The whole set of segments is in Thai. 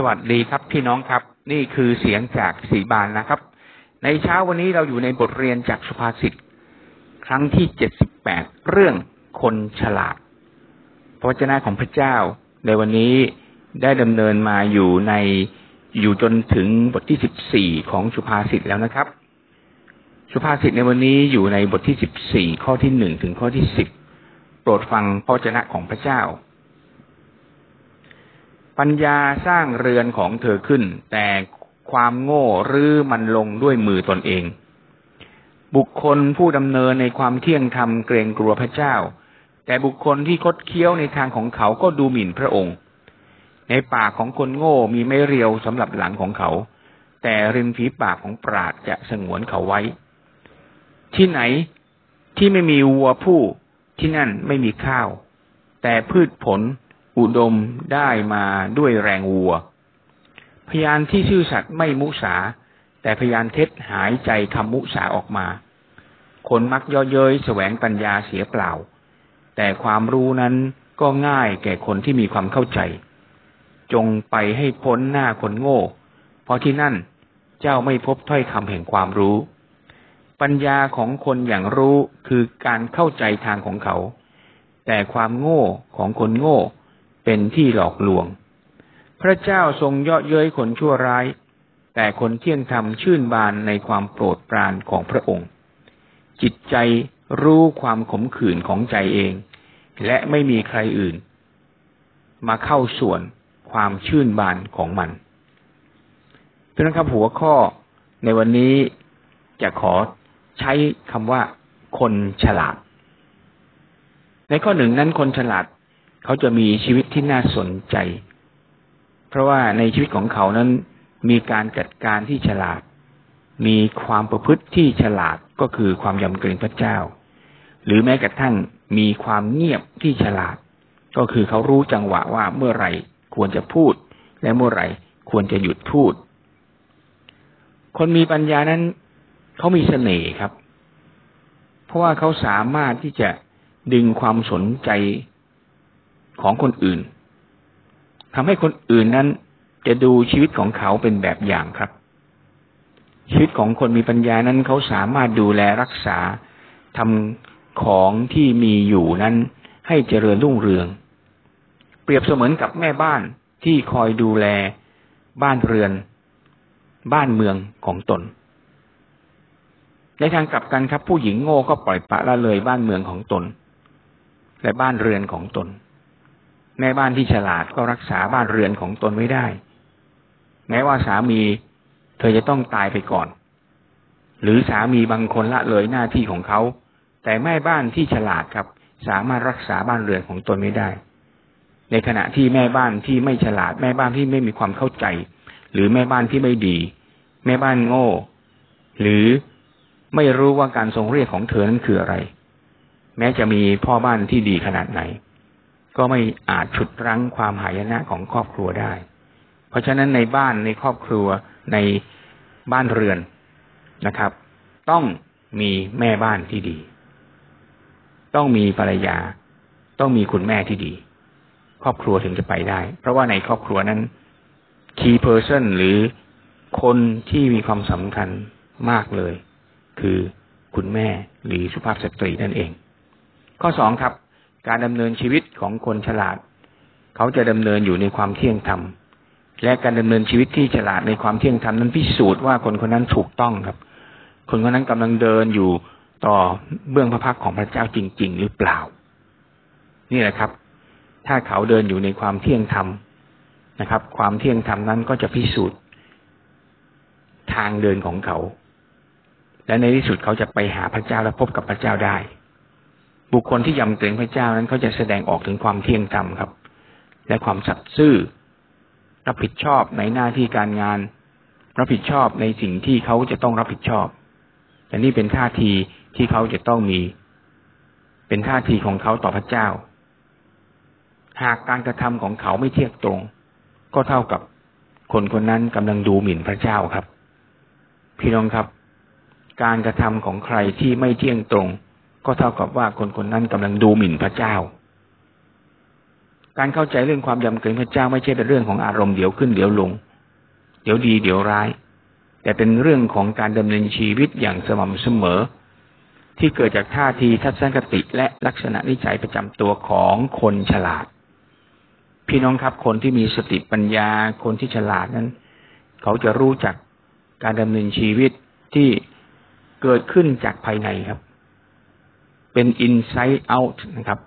สวัสดีครับพี่น้องครับ นี่คือเสียงจากสีบานนะครับ ในเช้าวันนี้เราอยู่ในบทเรียนจากสุภาษิตครั้งที่เจ็ดสิบแปดเรื่องคนฉลาดพระเจ้าของพระเจ้า ในวันนี้ได้ดำเนินมาอยู่ในอยู่จนถึงบทที่สิบสี่ของสุภาษิตแล้วนะครับ สุภาษิตในวันนี้อยู่ในบทที่สิบสี่ข้อที่หนึ่งถึงข้อที่สิบโปรดฟังพระเจ้าของพระเจ้า ปัญญาสร้างเรือนของเธอขึ้น แต่ความโง่รื้อมันลงด้วยมือตนเอง บุคคลผู้ดำเนินในความเที่ยงธรรมเกรงกลัวพระเจ้า แต่บุคคลที่คดเคี้ยวในทางของเขาก็ดูหมิ่นพระองค์ ในปากของคนโง่มีไม่เรียวสำหรับหลังของเขา แต่ริมฝีปากของปราดจะสงวนเขาไว้ ที่ไหนที่ไม่มีวัวผู้ที่นั่นไม่มีข้าว แต่พืชผล อุดมได้มาด้วยแรงวัว พยานที่ชื่อสัตว์ไม่มุสา แต่พยานเท็จหายใจคำมุสาออกมา คนมักย่อเย้ยแสวงปัญญาเสียเปล่า แต่ความรู้นั้นก็ง่ายแก่คนที่มีความเข้าใจ จงไปให้พ้นหน้าคนโง่ เพราะที่นั่นเจ้าไม่พบถ้อยคำแห่งความรู้ ปัญญาของคนอย่างรู้คือการเข้าใจทางของเขา แต่ความโง่ของคนโง่ เป็นที่หลอกลวง พระเจ้าทรงเยาะเย้ยคนชั่วร้าย แต่คนเที่ยงธรรมชื่นบานในความโปรดปรานของพระองค์ จิตใจรู้ความขมขื่นของใจเอง และไม่มีใครอื่น มาเข้าส่วนความชื่นบานของมันเพื่อนครับหัวข้อในวันนี้จะขอใช้คำว่า คนฉลาด ในข้อหนึ่งนั้นคนฉลาด เขาจะมีชีวิตที่น่าสนใจ เพราะว่าในชีวิตของเขานั้นมีการจัดการที่ฉลาด มีความประพฤติที่ฉลาดก็คือความยำเกรงพระเจ้า หรือแม้กระทั่งมีความเงียบที่ฉลาด ก็คือเขารู้จังหวะว่าเมื่อไหร่ควรจะพูด และเมื่อไหร่ควรจะหยุดพูด คนมีปัญญานั้นเขามีเสน่ห์ครับ เพราะว่าเขาสามารถที่จะดึงความสนใจ ของคนอื่นทำให้คนอื่นนั้น จะดูชีวิตของเขาเป็นแบบอย่างครับ ชีวิตของคนมีปัญญานั้นเขาสามารถดูแลรักษาทำของที่มีอยู่นั้น ให้เจริญรุ่งเรือง เปรียบเสมือนกับแม่บ้านที่คอยดูแลบ้านเรือน บ้านเมืองของตน ในทางกลับกันครับ ผู้หญิงโง่ก็ปล่อยปะละเลยบ้านเมืองของตน และบ้านเรือนของตน แม่บ้านที่ฉลาดก็รักษาบ้านเรือนของตนไว้ได้ แม้ว่าสามีเธอจะต้องตายไปก่อน หรือสามีบางคนละเลยหน้าที่ของเขา แต่แม่บ้านที่ฉลาดครับ สามารถรักษาบ้านเรือนของตนไว้ได้ ในขณะที่แม่บ้านที่ไม่ฉลาด แม่บ้านที่ไม่มีความเข้าใจ หรือแม่บ้านที่ไม่ดี แม่บ้านโง่ หรือไม่รู้ว่าการทรงเรียกของเธอนั้นคืออะไร แม้จะมีพ่อบ้านที่ดีขนาดไหน ก็ไม่อาจฉุดรั้งความหายนะของครอบครัวได้ เพราะฉะนั้นในบ้านในครอบครัวในบ้านเรือนนะครับ ต้องมีแม่บ้านที่ดี ต้องมีภรรยา ต้องมีคุณแม่ที่ดี ครอบครัวถึงจะไปได้ เพราะว่าในครอบครัวนั้น key person หรือคนที่มีความสำคัญมากเลย คือคุณแม่หรือสุภาพสตรีนั่นเอง ข้อสองครับ การดำเนินชีวิตของคนฉลาด เขาจะดำเนินอยู่ในความเที่ยงธรรม และการดำเนินชีวิตที่ฉลาดในความเที่ยงธรรมนั้นพิสูจน์ว่าคนคนนั้นถูกต้องครับ คนคนนั้นกำลังเดินอยู่ต่อเบื้องพระพักของพระเจ้าจริง ๆ หรือเปล่า นี่แหละครับ ถ้าเขาเดินอยู่ในความเที่ยงธรรมนะครับ ความเที่ยงธรรมนั้นก็จะพิสูจน์ทางเดินของเขา และในที่สุดเขาจะไปหาพระเจ้าและพบกับพระเจ้าได้ บุคคลที่ยำเกรงพระเจ้านั้นเขาจะแสดงออกถึงความเที่ยงธรรมครับ และความสัตย์ซื่อ รับผิดชอบในหน้าที่การงาน รับผิดชอบในสิ่งที่เขาจะต้องรับผิดชอบแต่นี่เป็นท่าทีที่เขาจะต้องมี เป็นท่าทีของเขาต่อพระเจ้า หากการกระทำของเขาไม่เที่ยงตรง ก็เท่ากับคนคนนั้นกำลังดูหมิ่นพระเจ้าครับ พี่น้องครับ การกระทำของใครที่ไม่เที่ยงตรง ก็เท่ากับว่าคนคนนั้นกำลังดูหมิ่นพระเจ้า การเข้าใจเรื่องความยำเกรงพระเจ้าไม่ใช่เป็นเรื่องของอารมณ์เดี๋ยวขึ้นเดี๋ยวลง เดี๋ยวดีเดี๋ยวร้าย แต่เป็นเรื่องของการดำเนินชีวิตอย่างสม่ำเสมอ ที่เกิดจากท่าทีทัศนคติและลักษณะนิสัยประจำตัวของคนฉลาด พี่น้องครับคนที่มีสติปัญญาคนที่ฉลาดนั้น เขาจะรู้จักการดำเนินชีวิตที่เกิดขึ้นจากภายในครับ เป็น inside out นะครับ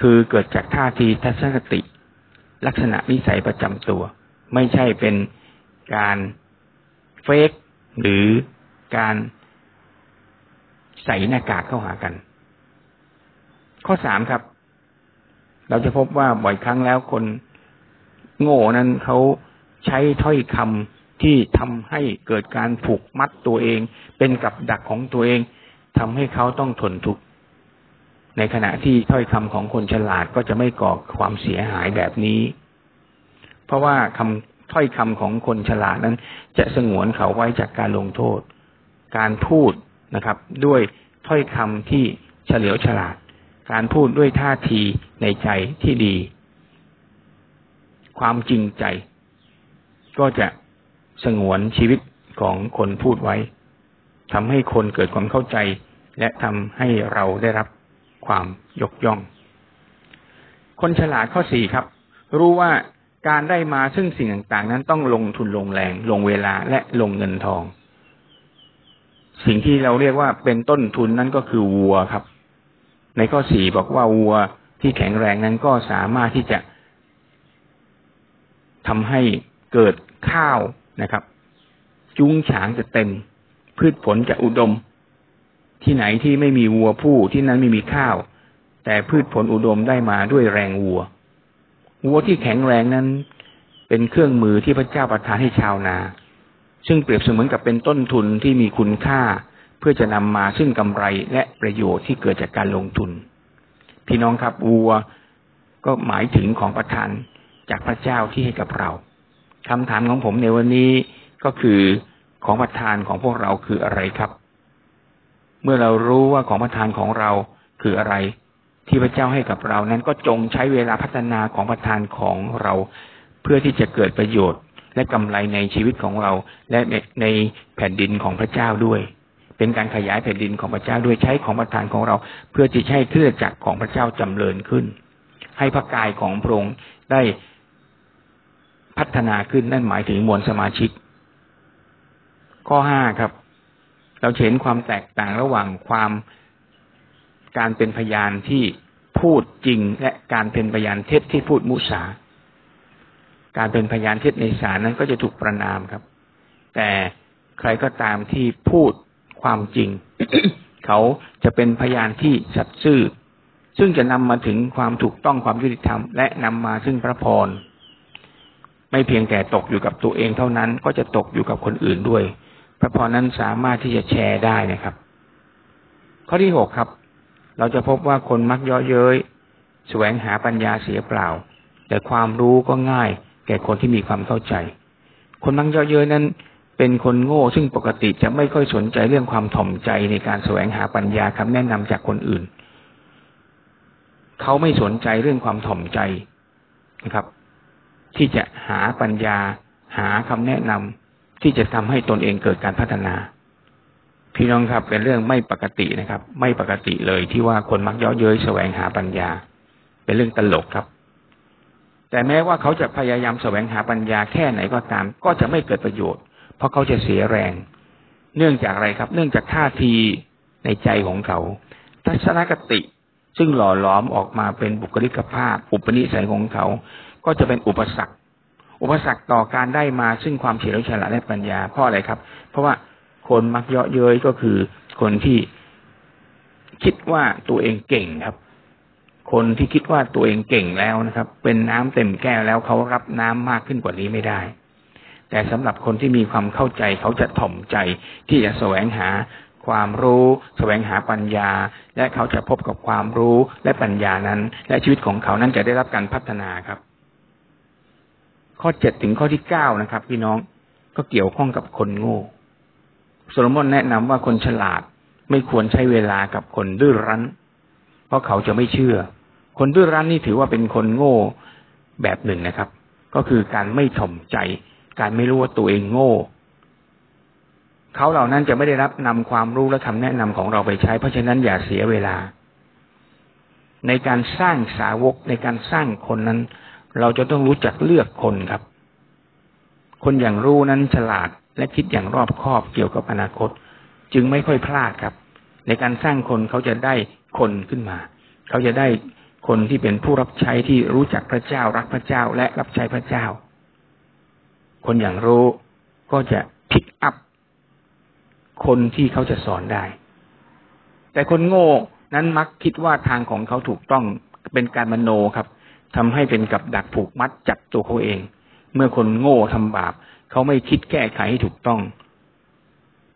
คือเกิดจากท่าทีทัศนคติ ลักษณะนิสัยประจำตัว ไม่ใช่เป็นการเฟกหรือการใส่หน้ากากเข้าหากัน ข้อสามครับ เราจะพบว่าบ่อยครั้งแล้วคนโง่นั้นเขาใช้ถ้อยคำที่ทำให้เกิดการผูกมัดตัวเอง เป็นกับดักของตัวเองทำให้เขาต้องทนทุกข์ ในขณะที่ถ้อยคำของคนฉลาดก็จะไม่ก่อความเสียหายแบบนี้ เพราะว่าคำถ้อยคำของคนฉลาดนั้น จะสงวนเขาไว้จากการลงโทษ การพูดนะครับ ด้วยถ้อยคำที่เฉลียวฉลาด การพูดด้วยท่าทีในใจที่ดี ความจริงใจ ก็จะสงวนชีวิตของคนพูดไว้ทำให้คนเกิดความเข้าใจ และทำให้เราได้รับ ความยกย่อง คนฉลาดข้อสี่ครับ รู้ว่าการได้มาซึ่งสิ่งต่างๆ นั้นต้องลงทุนลงแรง ลงเวลาและลงเงินทอง สิ่งที่เราเรียกว่าเป็นต้นทุนนั้นก็คือวัวครับ ในข้อสี่บอกว่าวัวที่แข็งแรงนั้นก็สามารถที่จะทำให้เกิดข้าวนะครับ จุ้งฉางจะเต็ม พืชผลจะอุดม ที่ไหนที่ไม่มีวัวผู้ที่นั้นไม่มีข้าว แต่พืชผลอุดมได้มาด้วยแรงวัว วัวที่แข็งแรงนั้น เป็นเครื่องมือที่พระเจ้าประทานให้ชาวนา ซึ่งเปรียบเสมือนกับเป็นต้นทุนที่มีคุณค่า เพื่อจะนำมาซึ่งกำไรและประโยชน์ที่เกิดจากการลงทุน พี่น้องครับวัวก็หมายถึงของประทานจากพระเจ้าที่ให้กับเราคำถามของผมในวันนี้ก็คือของประทานของพวกเราคืออะไรครับ เมื่อเรารู้ว่าของประทานของเราคืออะไร ที่พระเจ้าให้กับเรานั้นก็จงใช้เวลาพัฒนาของประทานของเรา เพื่อที่จะเกิดประโยชน์ และกำไรในชีวิตของเรา และในแผ่นดินของพระเจ้าด้วย เป็นการขยายแผ่นดินของพระเจ้าด้วยใช้ของประทานของเรา เพื่อที่ให้เครือจักรของพระเจ้าจำเริญขึ้น ให้พระกายของพระองค์ได้พัฒนาขึ้นนั่นหมายถึงมวลสมาชิก ข้อห้าครับ เราเห็นความแตกต่างระหว่างความการเป็นพยานที่พูดจริง และการเป็นพยานเท็จที่พูดมุสา การเป็นพยานเท็จในศาลนั้นก็จะถูกประนามครับ แต่ใครก็ตามที่พูดความจริง เขาจะเป็นพยานที่สัตย์ซื่อ ซึ่งจะนำมาถึงความถูกต้องความยุติธรรม และนำมาซึ่งพระพร ไม่เพียงแต่ตกอยู่กับตัวเองเท่านั้น ก็จะตกอยู่กับคนอื่นด้วย พระพรนั้นสามารถที่จะแชร์ได้นะครับ ข้อที่หกครับ เราจะพบว่าคนมักยาะเย้ยแสวงหาปัญญาเสียเปล่า แต่ความรู้ก็ง่าย แก่คนที่มีความเข้าใจ คนมักยาะเย้ยนั้นเป็นคนโง่ซึ่งปกติจะไม่ค่อยสนใจเรื่องความถ่อมใจในการแสวงหาปัญญาคำแนะนำจากคนอื่น เขาไม่สนใจเรื่องความถ่อมใจนะครับ ที่จะหาปัญญาหาคำแนะนำ ที่จะทำให้ตนเองเกิดการพัฒนา พี่น้องครับ เป็นเรื่องไม่ปกตินะครับ ไม่ปกติเลยที่ว่าคนมักย่อเย้ยแสวงหาปัญญา เป็นเรื่องตลกครับ แต่แม้ว่าเขาจะพยายามแสวงหาปัญญาแค่ไหนก็ตาม ก็จะไม่เกิดประโยชน์ เพราะเขาจะเสียแรง เนื่องจากอะไรครับ เนื่องจากท่าทีในใจของเขา ทัศนคติซึ่งหล่อหลอมออกมาเป็นบุคลิกภาพ อุปนิสัยของเขา ก็จะเป็นอุปสรรค อุปสรรคต่อการได้มาซึ่งความเฉลียวฉลาดและปัญญาเพราะอะไรครับ เพราะว่าคนมักเยาะเย้ยก็คือคนที่คิดว่าตัวเองเก่งครับ คนที่คิดว่าตัวเองเก่งแล้วนะครับ เป็นน้ำเต็มแก้วแล้วเขารับน้ำมากขึ้นกว่านี้ไม่ได้ แต่สำหรับคนที่มีความเข้าใจเขาจะถ่อมใจที่จะแสวงหาความรู้แสวงหาปัญญา และเขาจะพบกับความรู้และปัญญานั้น และชีวิตของเขานั้นจะได้รับการพัฒนาครับ ข้อเจ็ดถึงข้อที่เก้านะครับ พี่น้องก็เกี่ยวข้องกับคนโง่โซโลมอนแนะนำว่าคนฉลาดไม่ควรใช้เวลากับคนดื้อรั้น เพราะเขาจะไม่เชื่อ คนดื้อรั้นนี่ถือว่าเป็นคนโง่แบบหนึ่งนะครับ ก็คือการไม่ถ่อมใจ การไม่รู้ว่าตัวเองโง่ เขาเหล่านั้นจะไม่ได้รับนำความรู้และคำแนะนำของเราไปใช้ เพราะฉะนั้นอย่าเสียเวลา ในการสร้างสาวกในการสร้างคนนั้น เราจะต้องรู้จักเลือกคนครับ คนอย่างรู้นั้นฉลาดและคิดอย่างรอบคอบเกี่ยวกับอนาคต จึงไม่ค่อยพลาดครับ ในการสร้างคนเขาจะได้คนขึ้นมา เขาจะได้คนที่เป็นผู้รับใช้ที่รู้จักพระเจ้ารักพระเจ้าและรับใช้พระเจ้า คนอย่างรู้ก็จะพิกอัพคนที่เขาจะสอนได้ แต่คนโง่นั้นมักคิดว่าทางของเขาถูกต้องเป็นการมโนครับ ทำให้เป็นกับดักผูกมัดจับตัวเขาเอง เมื่อคนโง่ทำบาปเขาไม่คิดแก้ไขให้ถูกต้อง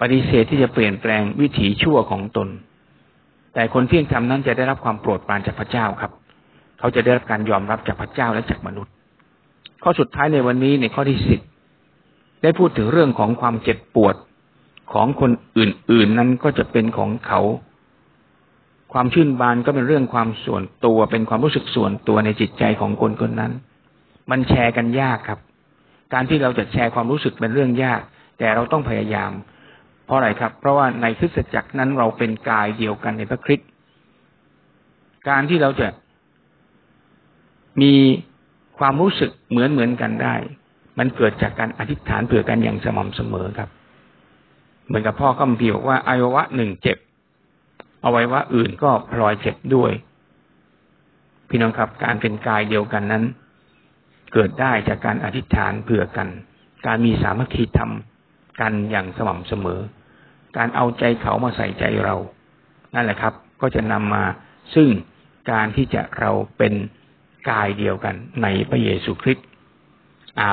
ปฏิเสธที่จะเปลี่ยนแปลงวิถีชั่วของตน แต่คนเที่ยงธรรมนั้นจะได้รับความโปรดปรานจากพระเจ้าครับ เขาจะได้รับการยอมรับจากพระเจ้าและจากมนุษย์ ข้อสุดท้ายในวันนี้ในข้อที่สิบได้พูดถึงเรื่องของความเจ็บปวดของคนอื่น ๆ นั้นก็จะเป็นของเขา ความชื่นบานก็เป็นเรื่องความส่วนตัว เป็นความรู้สึกส่วนตัวในจิตใจของคนคนนั้น มันแชร์กันยากครับ การที่เราจะแชร์ความรู้สึกเป็นเรื่องยาก แต่เราต้องพยายาม เพราะอะไรครับ เพราะว่าในคริสตจักรนั้นเราเป็นกายเดียวกันในพระคริสต์การที่เราจะมีความรู้สึกเหมือนเหมือนกันได้ มันเกิดจากการอธิษฐานเผื่อกันอย่างสม่ำเสมอครับ เหมือนกับพ่อก็มีบอกว่าอวัยวะหนึ่งเจ็บ อวัยวะอื่นก็พลอยเจ็บด้วย พี่น้องครับ การเป็นกายเดียวกันนั้น เกิดได้จากการอธิษฐานเผื่อกัน การมีสามัคคีธรรมกันอย่างสม่ำเสมอ การเอาใจเขามาใส่ใจเรา นั่นแหละครับ ก็จะนำมาซึ่งการที่จะเราเป็นกายเดียวกันในพระเยซูคริสต์อา